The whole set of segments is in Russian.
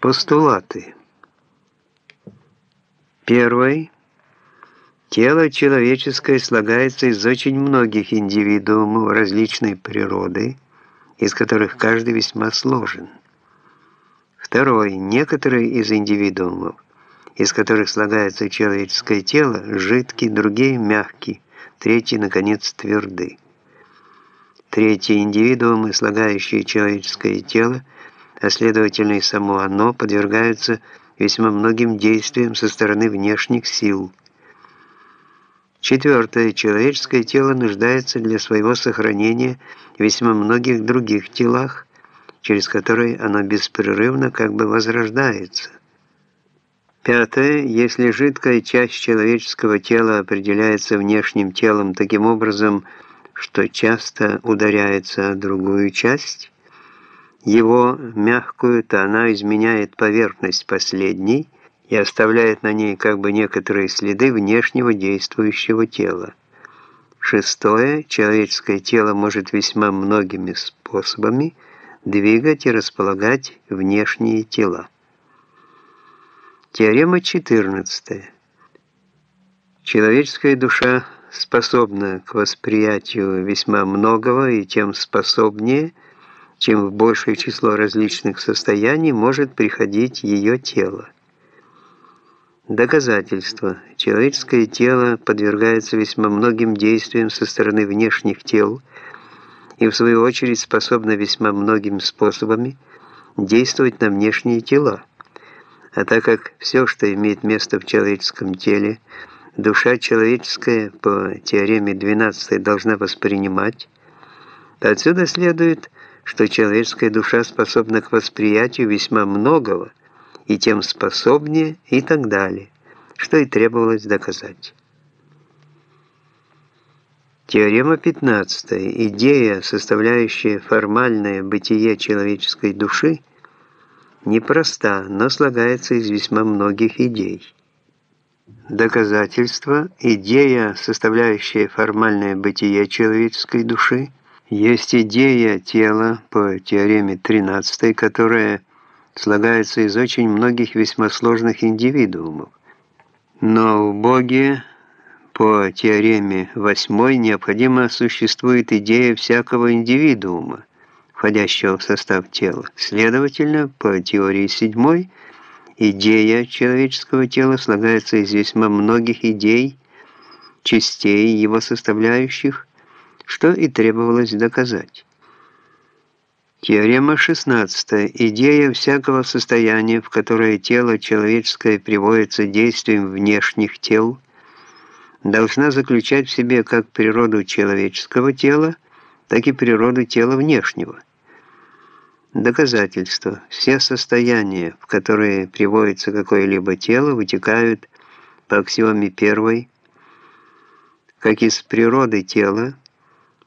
Постулаты. Первый. Тело человеческое слагается из очень многих индивидуумов различной природы, из которых каждый весьма сложен. Второй. Некоторые из индивидуумов, из которых слагается человеческое тело, жидкие, другие мягкие, третий, наконец, тверды. Третий. Индивидуумы, слагающие человеческое тело, а следовательно и само оно подвергается весьма многим действиям со стороны внешних сил. Четвертое. Человеческое тело нуждается для своего сохранения в весьма многих других телах, через которые оно беспрерывно как бы возрождается. Пятое. Если жидкая часть человеческого тела определяется внешним телом таким образом, что часто ударяется о другую часть, его мягкую, то она изменяет поверхность последней и оставляет на ней как бы некоторые следы внешнего действующего тела. Шестое. Человеческое тело может весьма многими способами двигать и располагать внешние тела. Теорема 14. Человеческая душа способна к восприятию весьма многого и тем способнее – чем в большее число различных состояний может приходить ее тело. Доказательство. Человеческое тело подвергается весьма многим действиям со стороны внешних тел и в свою очередь способно весьма многими способами действовать на внешние тела. А так как все, что имеет место в человеческом теле, душа человеческая по теореме 12 должна воспринимать, то отсюда следует, что человеческая душа способна к восприятию весьма многого, и тем способнее, и так далее, что и требовалось доказать. Теорема 15. Идея, составляющая формальное бытие человеческой души, непроста, но слагается из весьма многих идей. Доказательство. Идея, составляющая формальное бытие человеческой души, есть идея тела по теореме 13, которая слагается из очень многих весьма сложных индивидуумов. Но в Боге по теореме 8 необходимо существует идея всякого индивидуума, входящего в состав тела. Следовательно, по теории 7 идея человеческого тела слагается из весьма многих идей, частей его составляющих, что и требовалось доказать. Теорема 16. Идея всякого состояния, в которое тело человеческое приводится действием внешних тел, должна заключать в себе как природу человеческого тела, так и природу тела внешнего. Доказательство. Все состояния, в которые приводится какое-либо тело, вытекают по аксиоме первой, как из природы тела,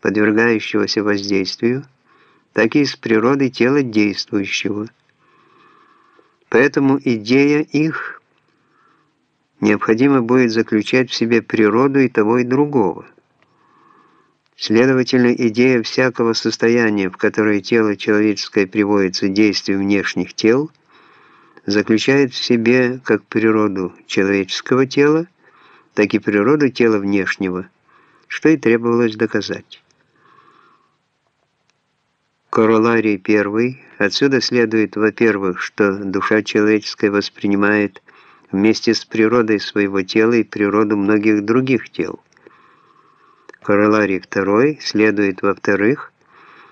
подвергающегося воздействию, так и из природы тела действующего. Поэтому идея их необходимо будет заключать в себе природу и того, и другого. Следовательно, идея всякого состояния, в которое тело человеческое приводится действию внешних тел, заключает в себе как природу человеческого тела, так и природу тела внешнего, что и требовалось доказать. Короларий первый. Отсюда следует, во-первых, что душа человеческая воспринимает вместе с природой своего тела и природу многих других тел. Короларий второй. Следует, во-вторых,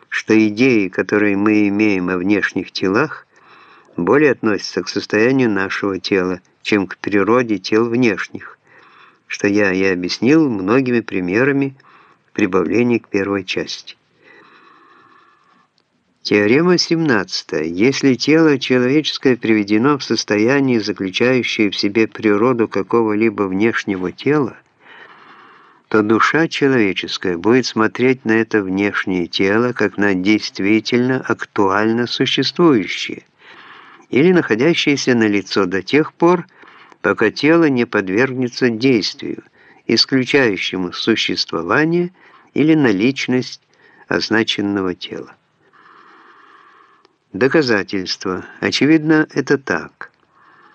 что идеи, которые мы имеем о внешних телах, более относятся к состоянию нашего тела, чем к природе тел внешних, что я и объяснил многими примерами в прибавлении к первой части. Теорема 17. Если тело человеческое приведено в состояние, заключающее в себе природу какого-либо внешнего тела, то душа человеческая будет смотреть на это внешнее тело как на действительно актуально существующее или находящееся на лицо до тех пор, пока тело не подвергнется действию, исключающему существование или наличность означенного тела. Доказательства. Очевидно, это так.